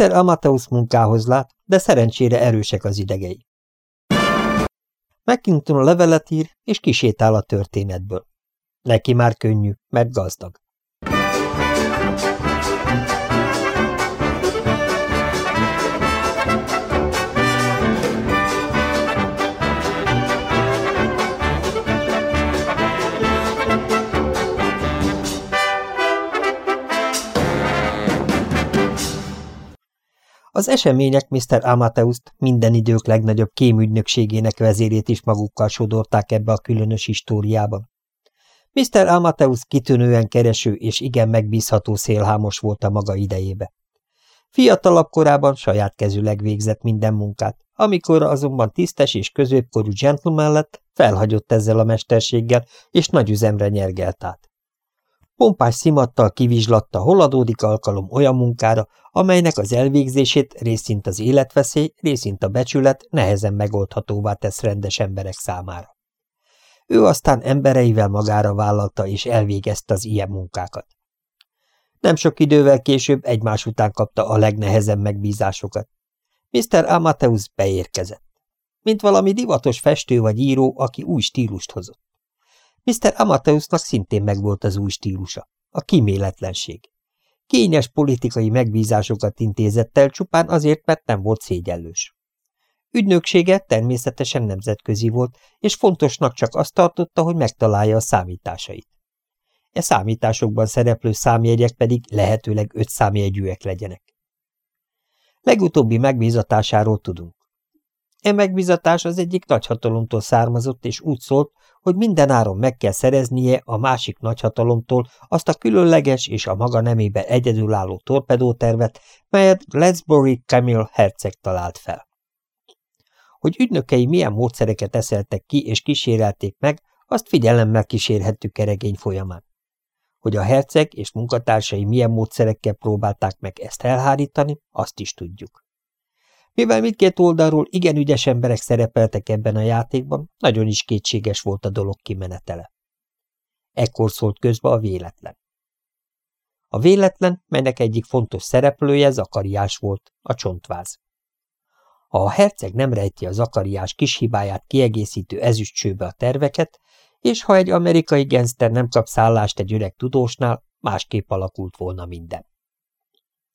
Mr. Amateus munkához lát, de szerencsére erősek az idegei. McKinton a levelet ír, és kisétál a történetből. Neki már könnyű, mert gazdag. Az események Mr. Amateust minden idők legnagyobb kémügynökségének vezérét is magukkal sodorták ebbe a különös históriában. Mr. Amateus kitűnően kereső és igen megbízható szélhámos volt a maga idejébe. Fiatalabb korában saját kezűleg végzett minden munkát, amikor azonban tisztes és középkorú gentleman lett, felhagyott ezzel a mesterséggel, és nagy üzemre nyergelt át. Pompás szimattal kivizslatta, hol adódik alkalom olyan munkára, amelynek az elvégzését részint az életveszély, részint a becsület nehezen megoldhatóvá tesz rendes emberek számára. Ő aztán embereivel magára vállalta és elvégezte az ilyen munkákat. Nem sok idővel később egymás után kapta a legnehezebb megbízásokat. Mr. Amateus beérkezett. Mint valami divatos festő vagy író, aki új stílust hozott. Mr. Amateusnak szintén megvolt az új stílusa, a kiméletlenség. Kényes politikai megbízásokat intézett el csupán azért, mert nem volt szégyellős. Ügynöksége természetesen nemzetközi volt, és fontosnak csak azt tartotta, hogy megtalálja a számításait. E számításokban szereplő számjegyek pedig lehetőleg öt számjegyűek legyenek. Legutóbbi megbízatásáról tudunk. E megbízatás az egyik nagyhatalomtól származott, és úgy szólt, hogy mindenáron meg kell szereznie a másik nagyhatalomtól azt a különleges és a maga nemébe egyedülálló torpedótervet, melyet Glasbury Camille herceg talált fel. Hogy ügynökei milyen módszereket eszeltek ki és kísérelték meg, azt figyelemmel kísérhettük keregény folyamán. Hogy a herceg és munkatársai milyen módszerekkel próbálták meg ezt elhárítani, azt is tudjuk. Mivel mindkét oldalról igen ügyes emberek szerepeltek ebben a játékban, nagyon is kétséges volt a dolog kimenetele. Ekkor szólt közbe a véletlen. A véletlen, melynek egyik fontos szereplője Zakariás volt, a csontváz. Ha a herceg nem rejti a Zakariás kis hibáját kiegészítő ezüstcsőbe a terveket, és ha egy amerikai genszter nem kap szállást egy öreg tudósnál, másképp alakult volna minden.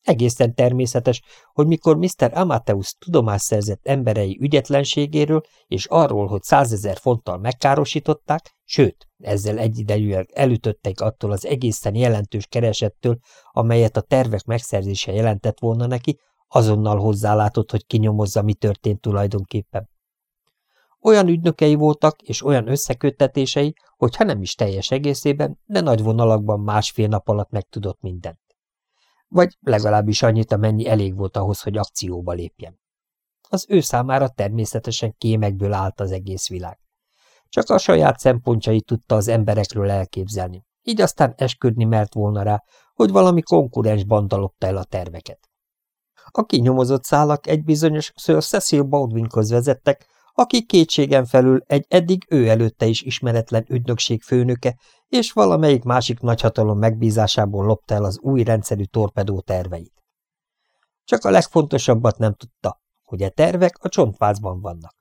Egészen természetes, hogy mikor Mr. Amateus tudomást szerzett emberei ügyetlenségéről és arról, hogy százezer fonttal megkárosították, sőt, ezzel egyidejűleg elütöttek attól az egészen jelentős keresettől, amelyet a tervek megszerzése jelentett volna neki, azonnal hozzálátott, hogy kinyomozza, mi történt tulajdonképpen. Olyan ügynökei voltak, és olyan összeköttetései, hogy ha nem is teljes egészében, de nagy vonalakban másfél nap alatt megtudott mindent vagy legalábbis annyit, amennyi elég volt ahhoz, hogy akcióba lépjen. Az ő számára természetesen kémekből állt az egész világ. Csak a saját szempontjait tudta az emberekről elképzelni, így aztán esküdni mert volna rá, hogy valami konkurens banda el a terveket. A kinyomozott szálak egy bizonyos Sir Cecil Baldwinhoz vezettek, aki kétségen felül egy eddig ő előtte is ismeretlen ügynökség főnöke, és valamelyik másik nagyhatalom megbízásából lopta el az új rendszerű torpedó terveit. Csak a legfontosabbat nem tudta, hogy a tervek a csontvázban vannak.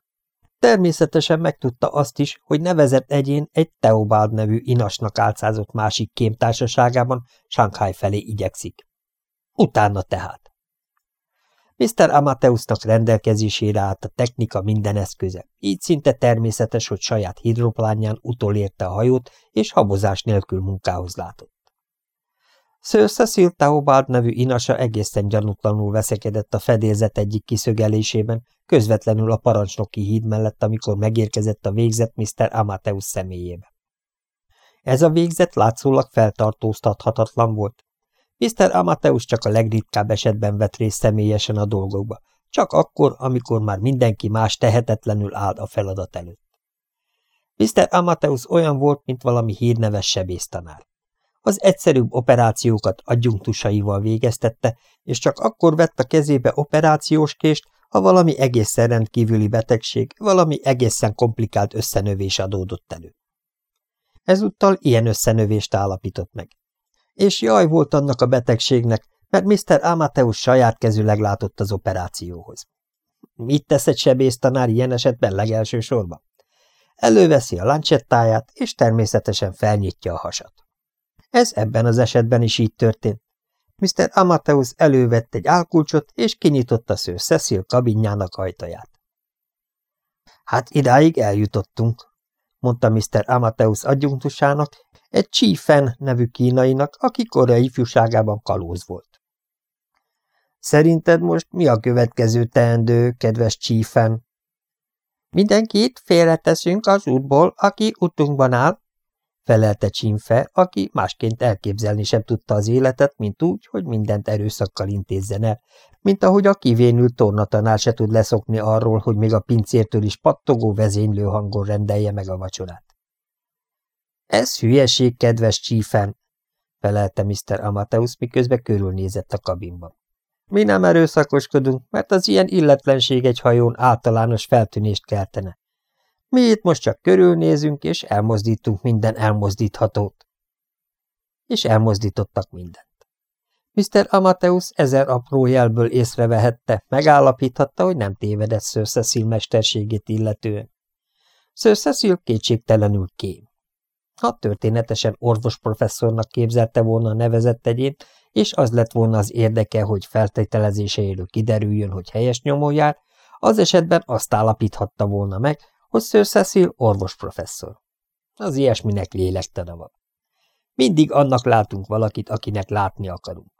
Természetesen megtudta azt is, hogy nevezett egyén egy Teobald nevű inasnak álcázott másik kémtársaságában Shanghai felé igyekszik. Utána tehát. Mr. Amateusnak rendelkezésére állt a technika minden eszköze, így szinte természetes, hogy saját hidroplánján utolérte a hajót, és habozás nélkül munkához látott. Sir Cecil Taubald nevű inasa egészen gyanútlanul veszekedett a fedélzet egyik kiszögelésében, közvetlenül a parancsnoki híd mellett, amikor megérkezett a végzet Mr. Amateus személyébe. Ez a végzet látszólag feltartóztathatatlan volt, Mr. Amateus csak a legritkább esetben vett részt személyesen a dolgokba, csak akkor, amikor már mindenki más tehetetlenül áll a feladat előtt. Mr. Amateus olyan volt, mint valami hírneves sebésztanár. Az egyszerűbb operációkat adjunktusaival végeztette, és csak akkor vett a kezébe operációs kést, ha valami egészen rendkívüli betegség, valami egészen komplikált összenövés adódott elő. Ezúttal ilyen összenövést állapított meg és jaj volt annak a betegségnek, mert Mr. Amateus saját kezűleg látott az operációhoz. Mit tesz egy sebésztanár ilyen esetben legelső? Előveszi a lancsettáját, és természetesen felnyitja a hasat. Ez ebben az esetben is így történt. Mr. Amateus elővett egy álkulcsot, és kinyitotta Sir Cecil kabinjának ajtaját. Hát idáig eljutottunk, mondta Mr. Amateus adjunktusának, egy Chi Fen nevű kínainak, aki korai ifjúságában kalóz volt. Szerinted most mi a következő teendő, kedves Chi Fen? Mindenkit félreteszünk az útból, aki utunkban áll, felelte Csinfe, aki másként elképzelni sem tudta az életet, mint úgy, hogy mindent erőszakkal intézzen el, mint ahogy a kivénült tornatanár se tud leszokni arról, hogy még a pincértől is pattogó vezénylő hangon rendelje meg a vacsorát. Ez hülyeség, kedves csífen, felelte Mr. Amateus, miközben körülnézett a kabinban. Mi nem erőszakoskodunk, mert az ilyen illetlenség egy hajón általános feltűnést keltene. Mi itt most csak körülnézünk, és elmozdítunk minden elmozdíthatót. És elmozdítottak mindent. Mr. Amateus ezer apró jelből észrevehette, megállapíthatta, hogy nem tévedett Sir Cecil mesterségét illetően. Sir Cecil kétségtelenül kém. Ha történetesen orvos professzornak képzelte volna a nevezett egyét, és az lett volna az érdeke, hogy feltételezéseiről kiderüljön, hogy helyes nyomon jár, az esetben azt állapíthatta volna meg, hogy Sir Cecil orvos professzor. Az ilyesminek lélektana van. Mindig annak látunk valakit, akinek látni akarunk.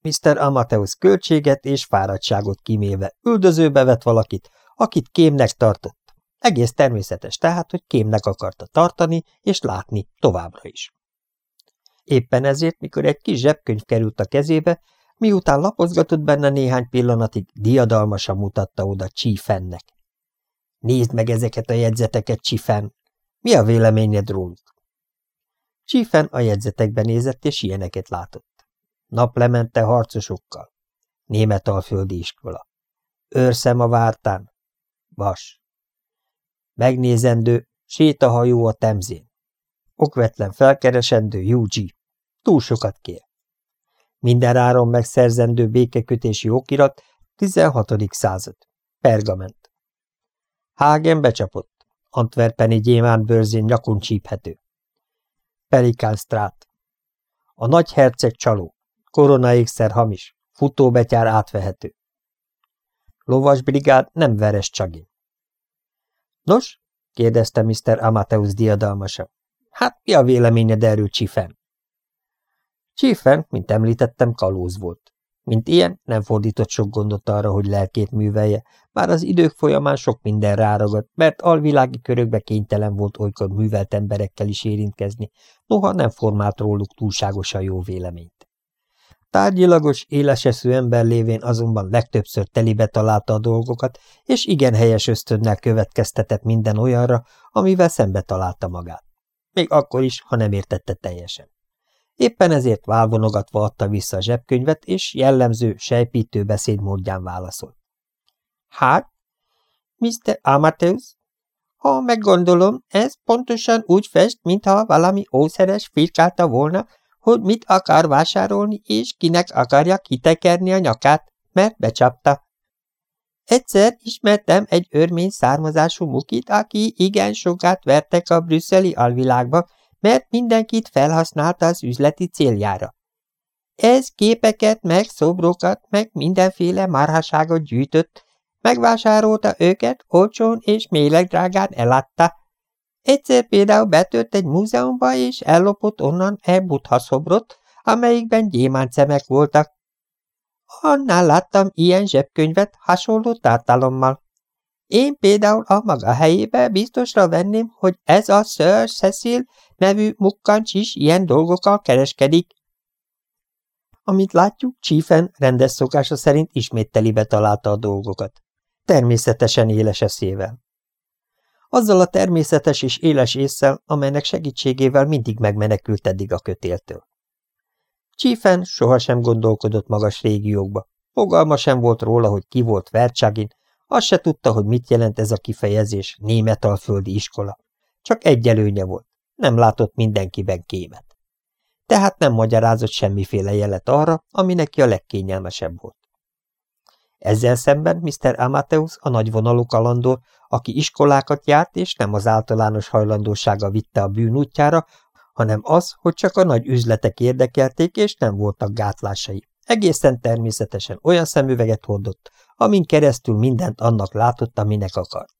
Mr. Amateus költséget és fáradtságot kimélve üldözőbe vett valakit, akit kémnek tartott. Egész természetes tehát, hogy kémnek akarta tartani és látni továbbra is. Éppen ezért, mikor egy kis zsebkönyv került a kezébe, miután lapozgatott benne néhány pillanatig, diadalmasan mutatta oda Csífennek. Nézd meg ezeket a jegyzeteket, Csifen! Mi a véleményed róluk? Csifen a jegyzetekben nézett, és ilyeneket látott. Naplemente harcosokkal. Német alföldi iskola. Őrszem a vártán. Vas. Megnézendő, sétahajó a temzén. Okvetlen felkeresendő UG. Túl sokat kér. Minden áron megszerzendő békekötési okirat 16. század. Pergament. Hagen becsapott. Antwerpeni gyémán bőrzén nyakon csíphető. Pelikánstrát. A nagy herceg csaló. Koronaékszer hamis. Futóbetyár átvehető. Lovas brigád nem veres csagin. Nos? kérdezte Mr. Amateus diadalmasan. Hát mi a véleményed erről, Csifen? Csifen, mint említettem, kalóz volt. Mint ilyen, nem fordított sok gondot arra, hogy lelkét művelje, bár az idők folyamán sok minden ráragadt, mert alvilági körökbe kénytelen volt olykor művelt emberekkel is érintkezni, noha nem formált róluk túlságosan jó véleményt. Tárgyilagos, éleseszű ember lévén azonban legtöbbször telibe találta a dolgokat, és igen helyes ösztönnel következtetett minden olyanra, amivel szembe találta magát. Még akkor is, ha nem értette teljesen. Éppen ezért válvonogatva adta vissza a zsebkönyvet, és jellemző, sejpítő beszédmódján válaszolt. Hát, Mr. Amateus, ha meggondolom, ez pontosan úgy fest, mintha valami ószeres firkálta volna, hogy mit akar vásárolni, és kinek akarja kitekerni a nyakát, mert becsapta. Egyszer ismertem egy örmény származású mukit, aki igen sokat vertek a brüsszeli alvilágba, mert mindenkit felhasználta az üzleti céljára. Ez képeket, meg szobrokat, meg mindenféle marhaságot gyűjtött, megvásárolta őket, olcsón és mélegdrágán eladta. Egyszer például betört egy múzeumba, és ellopott onnan egy buddha szobrot, amelyikben gyémántszemek voltak. Annál láttam ilyen zsebkönyvet hasonló tartalommal. Én például a maga helyébe biztosra venném, hogy ez a Sir Cecil nevű mukkancs is ilyen dolgokkal kereskedik. Amit látjuk, Csífen rendes szokása szerint ismét telibe találta a dolgokat. Természetesen éles eszével. Azzal a természetes és éles észsel, amelynek segítségével mindig megmenekült eddig a kötéltől. Csífen sohasem gondolkodott magas régiókba. Fogalma sem volt róla, hogy ki volt Vercsagin, azt se tudta, hogy mit jelent ez a kifejezés, németalföldi iskola. Csak egy előnye volt, nem látott mindenkiben kémet. tehát nem magyarázott semmiféle jelet arra, ami neki a legkényelmesebb volt. Ezzel szemben Mr. Amateus a nagyvonalú kalandor, aki iskolákat járt, és nem az általános hajlandósága vitte a bűn útjára, hanem az, hogy csak a nagy üzletek érdekelték, és nem voltak gátlásai. Egészen természetesen olyan szemüveget hordott, amin keresztül mindent annak látott, aminek akart.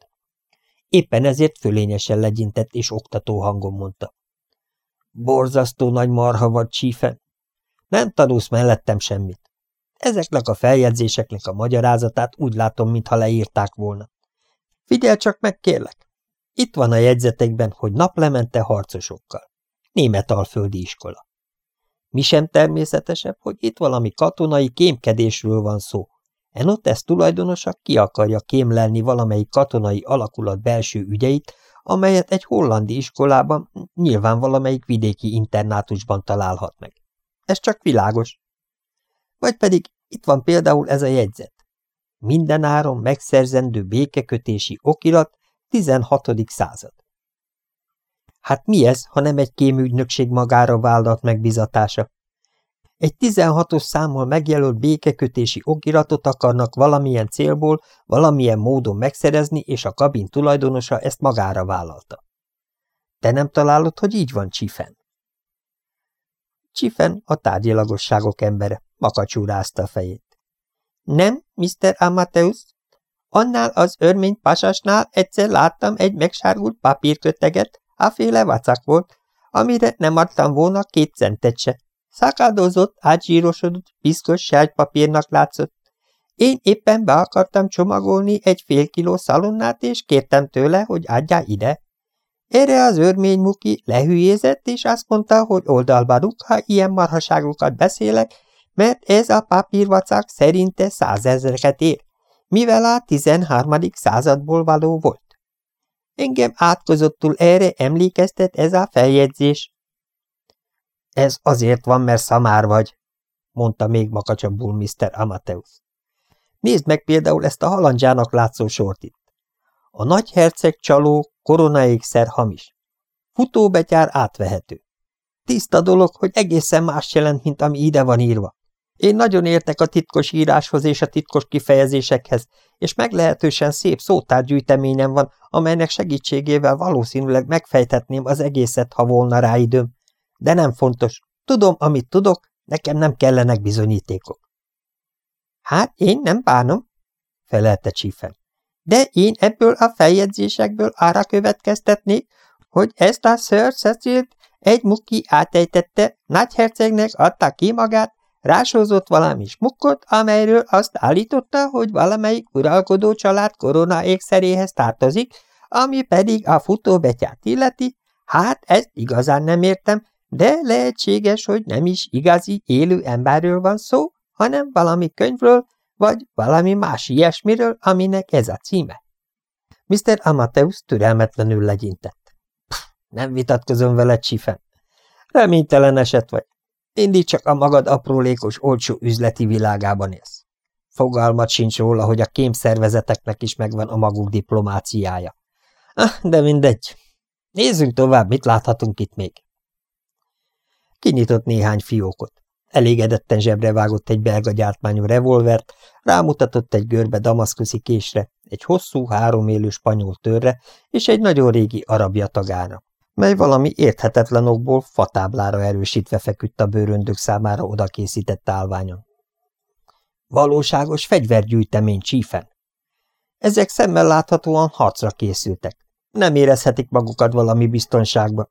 Éppen ezért fölényesen legyintett és oktató hangon mondta. Borzasztó nagy marha vagy, csífen. Nem tanulsz mellettem semmit. Ezeknek a feljegyzéseknek a magyarázatát úgy látom, mintha leírták volna. Figyelj csak meg, kérlek! Itt van a jegyzetekben, hogy naplemente harcosokkal. Német alföldi iskola. Mi sem természetesebb, hogy itt valami katonai kémkedésről van szó. Enotes tulajdonosa ki akarja kémlelni valamelyik katonai alakulat belső ügyeit, amelyet egy hollandi iskolában, nyilván valamelyik vidéki internátusban találhat meg. Ez csak világos. Vagy pedig itt van például ez a jegyzet. Minden áron megszerzendő békekötési okirat 16. század. Hát mi ez, ha nem egy kémügynökség magára vállalt megbizatása? Egy 16-os számmal megjelölt békekötési okiratot akarnak valamilyen célból, valamilyen módon megszerezni, és a kabin tulajdonosa ezt magára vállalta. Te nem találod, hogy így van, Csifen? Csifen a tárgyilagosságok embere, makacsúrázta a fejét. Nem, Mr. Amateus? Annál az örmény pasasnál egyszer láttam egy megsárgult papírköteget, féle vacak volt, amire nem adtam volna két centet se. Szakadozott, átzsírosodott, piszkos sárgypapírnak látszott. Én éppen be akartam csomagolni egy fél kiló szalonnát, és kértem tőle, hogy adja ide. Erre az örmény muki lehülyézett, és azt mondta, hogy oldalba rúg, ha ilyen marhaságokat beszélek, mert ez a papírvacak szerinte százezreket ér, mivel a 13. századból való volt. Engem átkozottul erre emlékeztet ez a feljegyzés. Ez azért van, mert szamár vagy, mondta még makacsabbul Mr. Amateus. Nézd meg például ezt a halandzsának látszó sort itt. A nagyherceg csaló koronaékszer hamis. Futóbetyár átvehető. Tiszta dolog, hogy egészen más jelent, mint ami ide van írva. Én nagyon értek a titkos íráshoz és a titkos kifejezésekhez, és meglehetősen szép szótárgyűjteményem van, amelynek segítségével valószínűleg megfejthetném az egészet, ha volna rá időm. De nem fontos. Tudom, amit tudok, nekem nem kellenek bizonyítékok. Hát én nem bánom, felelte Csífen. De én ebből a feljegyzésekből arra következtetnék, hogy ezt a Sir Cecilt egy muki átejtette, nagyhercegnek adta ki magát, Rásózott valami smukkot, amelyről azt állította, hogy valamelyik uralkodó család korona ékszeréhez tartozik, ami pedig a futóbetyát illeti, hát ezt igazán nem értem, de lehetséges, hogy nem is igazi élő emberről van szó, hanem valami könyvről, vagy valami más ilyesmiről, aminek ez a címe. Mr. Amateus türelmetlenül legyintett. Nem vitatkozom veled, Csifen. Reménytelen eset vagy. Mindig csak a magad aprólékos, olcsó üzleti világában élsz. Fogalmat sincs róla, hogy a kémszervezeteknek is megvan a maguk diplomáciája. Ah, de mindegy. Nézzünk tovább, mit láthatunk itt még. Kinyitott néhány fiókot. Elégedetten zsebre vágott egy belga gyártmányú revolvert, rámutatott egy görbe damaszkuszi késre, egy hosszú, háromélő spanyol törre és egy nagyon régi arab jatagára mely valami érthetetlen okból fatáblára erősítve feküdt a bőröndök számára odakészített állványon. Valóságos fegyvergyűjtemény csífen. Ezek szemmel láthatóan harcra készültek. Nem érezhetik magukat valami biztonságba.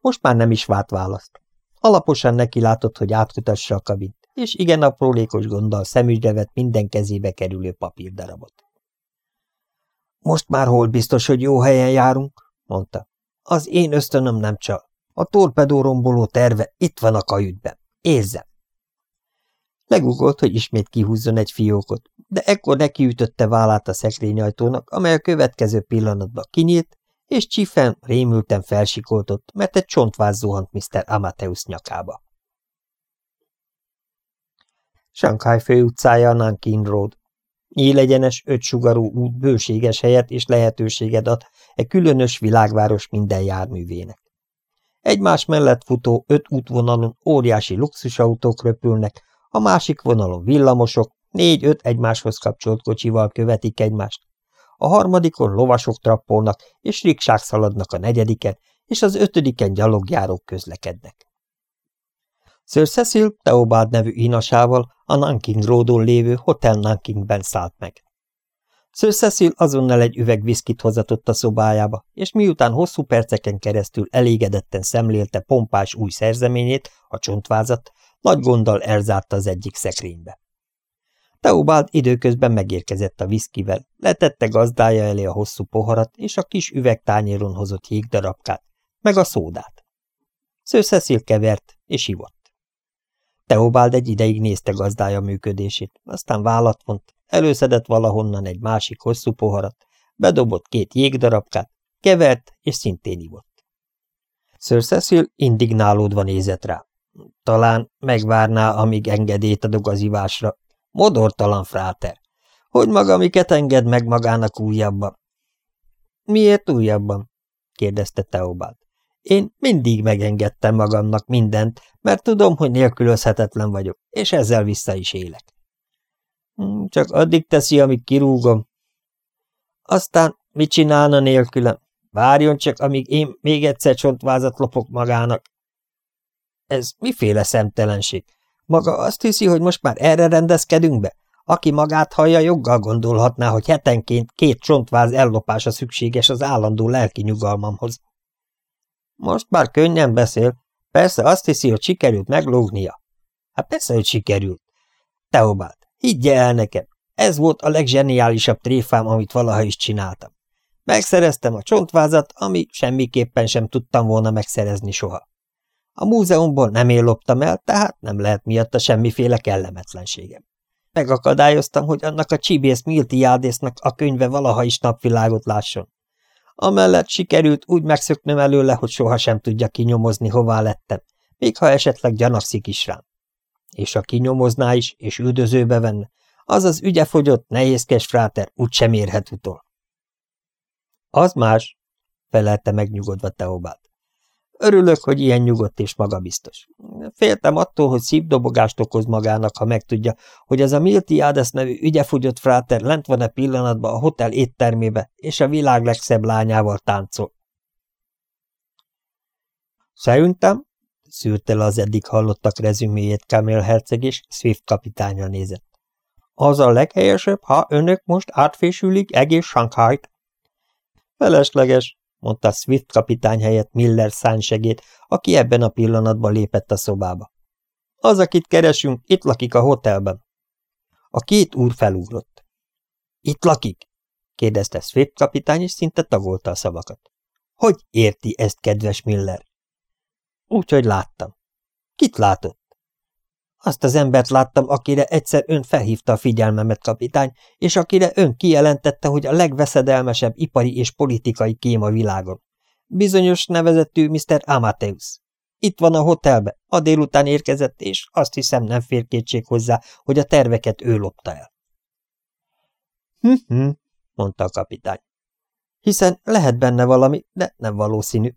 Most már nem is vált választ. Alaposan neki látott, hogy átkutassa a kabint, és igen aprólékos gonddal szemügyre vett minden kezébe kerülő papírdarabot. Most már hol biztos, hogy jó helyen járunk? Mondta. Az én ösztönöm nem csal. A torpedó romboló terve itt van a kajütben. Érzem. Legugolt, hogy ismét kihúzzon egy fiókot, de ekkor nekiütötte vállát a szekrényajtónak, amely a következő pillanatban kinyílt, és Csifen rémülten felsikoltott, mert egy csontváz zuhant Mr. Amateus nyakába. Shanghai főutcája a Nankin Road. Nyílegyenes, ötsugarú út bőséges helyet és lehetőséget ad egy különös világváros minden járművének. Egymás mellett futó öt útvonalon óriási luxusautók röpülnek, a másik vonalon villamosok, négy-öt egymáshoz kapcsolt kocsival követik egymást. A harmadikon lovasok trappolnak, és riksák szaladnak a negyediken, és az ötödiken gyalogjárók közlekednek. Sir Cecil Theobald nevű inasával a Nanking Roadon lévő Hotel Nankingben szállt meg. Sir Cecil azonnal egy üveg viszkit hozatott a szobájába, és miután hosszú perceken keresztül elégedetten szemlélte pompás új szerzeményét, a csontvázat, nagy gonddal elzárta az egyik szekrénybe. Teobald időközben megérkezett a viszkivel, letette gazdája elé a hosszú poharat és a kis üvegtányéron hozott jégdarabkát, meg a szódát. Sir Cecil kevert és ivott. Teobald egy ideig nézte gazdája működését, aztán vállat vont, Előszedett valahonnan egy másik hosszú poharat, bedobott két jégdarabkát, kevert és szintén ivott. Sir Cecil indignálódva nézett rá. Talán megvárná, amíg engedélyt adok az ivásra. Modortalan fráter. Hogy maga miket enged meg magának újabban? Miért újabban? kérdezte Teobald. Én mindig megengedtem magamnak mindent, mert tudom, hogy nélkülözhetetlen vagyok, és ezzel vissza is élek. Hm, csak addig teszi, amíg kirúgom. Aztán mit csinálna nélkülem? Várjon csak, amíg én még egyszer csontvázat lopok magának. Ez miféle szemtelenség? Maga azt hiszi, hogy most már erre rendezkedünk be? Aki magát hallja, joggal gondolhatná, hogy hetenként két csontváz ellopása szükséges az állandó lelki nyugalmamhoz. Most már könnyen beszél. Persze azt hiszi, hogy sikerült meglógnia. Hát persze, hogy sikerült. Teobald, Higgye el nekem, ez volt a legzseniálisabb tréfám, amit valaha is csináltam. Megszereztem a csontvázat, ami semmiképpen sem tudtam volna megszerezni soha. A múzeumból nem én loptam el, tehát nem lehet miatta semmiféle kellemetlenségem. Megakadályoztam, hogy annak a csibész Miltiádésznak a könyve valaha is napvilágot lásson. Amellett sikerült úgy megszöknöm előle, hogy soha sem tudja kinyomozni, hová lettem, még ha esetleg gyanakszik is rám és a kinyomozná is, és üldözőbe venne, az az ügyefogyott, nehézkes fráter úgysem érhet utol. Az más, felelte megnyugodva Teobát. Örülök, hogy ilyen nyugodt és magabiztos. Féltem attól, hogy szívdobogást okoz magának, ha megtudja, hogy ez a Miltiades nevű ügyefogyott fráter lent van-e pillanatban a hotel éttermébe, és a világ legszebb lányával táncol. Szerintem szűrte le az eddig hallottak rezüméjét Kamel herceg, és Swift kapitánya nézett. Az a leghelyesebb, ha önök most átfésülik egész Shanghai-t. Felesleges, mondta Swift kapitány helyett Miller szánysegét, aki ebben a pillanatban lépett a szobába. Az, akit keresünk, itt lakik a hotelben. A két úr felugrott. Itt lakik? kérdezte Swift kapitány, és szinte tagolta a szavakat. Hogy érti ezt, kedves Miller? Úgyhogy láttam. Kit látott? Azt az embert láttam, akire egyszer ön felhívta a figyelmemet, kapitány, és akire ön kijelentette, hogy a legveszedelmesebb ipari és politikai kém a világon. Bizonyos nevezetű Mr. Amateus. Itt van a hotelbe, a délután érkezett, és azt hiszem nem fér kétség hozzá, hogy a terveket ő lopta el. Hm-hm, mondta a kapitány. Hiszen lehet benne valami, de nem valószínű.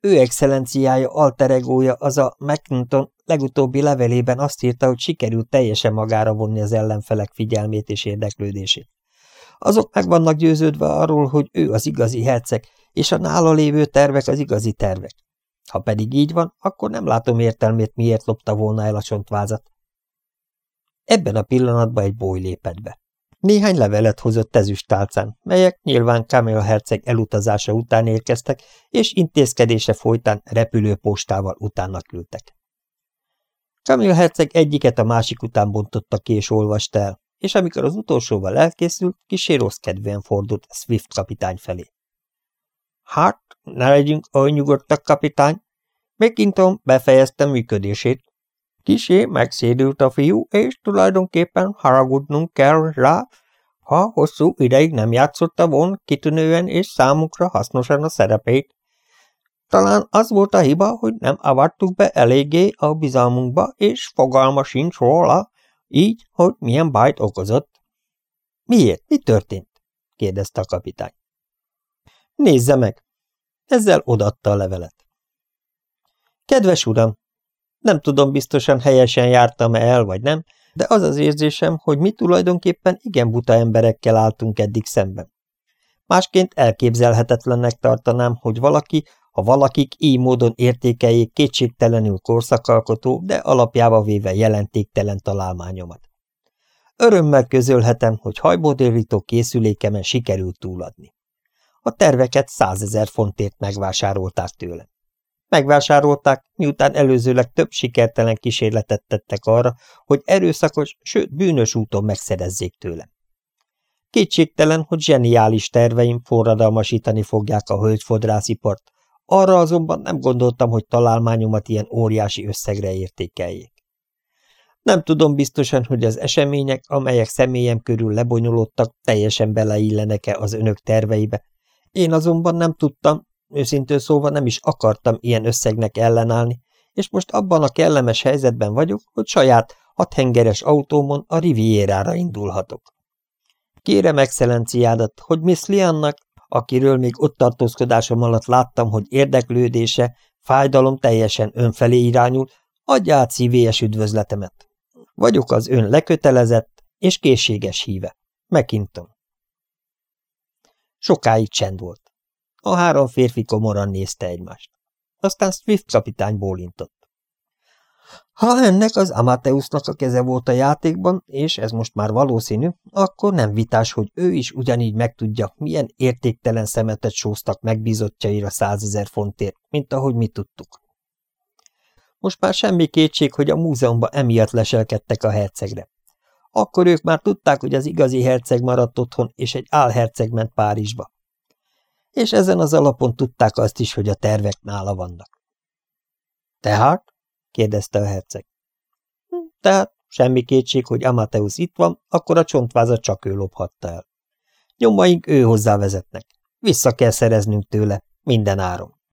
Ő excellenciája alteregója az a McNuton legutóbbi levelében azt írta, hogy sikerült teljesen magára vonni az ellenfelek figyelmét és érdeklődését. Azok meg vannak győződve arról, hogy ő az igazi herceg, és a nála lévő tervek az igazi tervek. Ha pedig így van, akkor nem látom értelmét, miért lopta volna el a csontvázat. Ebben a pillanatban egy boly lépett be. Néhány levelet hozott ezüstálcán, melyek nyilván Kamel herceg elutazása után érkeztek, és intézkedése folytán repülőpostával utána küldtek. Kamil herceg egyiket a másik után bontotta ki és olvasta el, és amikor az utolsóval elkészült, kisé rossz kedvűen fordult Swift kapitány felé. Hát, ne legyünk oly nyugodtak, kapitány. Megintom befejezte működését, Kisé megszédült a fiú, és tulajdonképpen haragudnunk kell rá, ha hosszú ideig nem játszotta volna kitűnően és számunkra hasznosan a szerepét. Talán az volt a hiba, hogy nem avattuk be eléggé a bizalmunkba, és fogalma sincs róla, így, hogy milyen bajt okozott. Miért? Mi történt? kérdezte a kapitány. Nézze meg! Ezzel odatta a levelet. Kedves uram, nem tudom biztosan helyesen jártam-e el, vagy nem, de az az érzésem, hogy mi tulajdonképpen igen buta emberekkel álltunk eddig szemben. Másként elképzelhetetlennek tartanám, hogy valaki, ha valakik így módon értékeljék kétségtelenül korszakalkotó, de alapjába véve jelentéktelen találmányomat. Örömmel közölhetem, hogy hajbódérító készülékemen sikerült túladni. A terveket százezer fontért megvásárolták tőlem. Megvásárolták, miután előzőleg több sikertelen kísérletet tettek arra, hogy erőszakos, sőt bűnös úton megszerezzék tőlem. Kétségtelen, hogy zseniális terveim forradalmasítani fogják a hölgyfodrászipart, arra azonban nem gondoltam, hogy találmányomat ilyen óriási összegre értékeljék. Nem tudom biztosan, hogy az események, amelyek személyem körül lebonyolódtak, teljesen beleillenek-e az önök terveibe. Én azonban nem tudtam, őszintől szóval nem is akartam ilyen összegnek ellenállni, és most abban a kellemes helyzetben vagyok, hogy saját hathengeres autómon a Rivierára indulhatok. Kérem excellenciádat, hogy Miss Liannak, akiről még ott tartózkodásom alatt láttam, hogy érdeklődése, fájdalom teljesen önfelé irányul, adja át szívélyes üdvözletemet. Vagyok az ön lekötelezett és készséges híve. Mekintom. Sokáig csend volt. A három férfi komoran nézte egymást. Aztán Swift kapitány bólintott. Ha ennek az Amateusnak a keze volt a játékban, és ez most már valószínű, akkor nem vitás, hogy ő is ugyanígy megtudja, milyen értéktelen szemetet sóztak megbízottjaira százezer fontért, mint ahogy mi tudtuk. Most már semmi kétség, hogy a múzeumban emiatt leselkedtek a hercegre. Akkor ők már tudták, hogy az igazi herceg maradt otthon, és egy álherceg ment Párizsba. És ezen az alapon tudták azt is, hogy a tervek nála vannak. Tehát? kérdezte a herceg. Hm, tehát semmi kétség, hogy Amateus itt van, akkor a csontvázat csak ő lophatta el. Nyomaink ő hozzá vezetnek. Vissza kell szereznünk tőle, minden áron.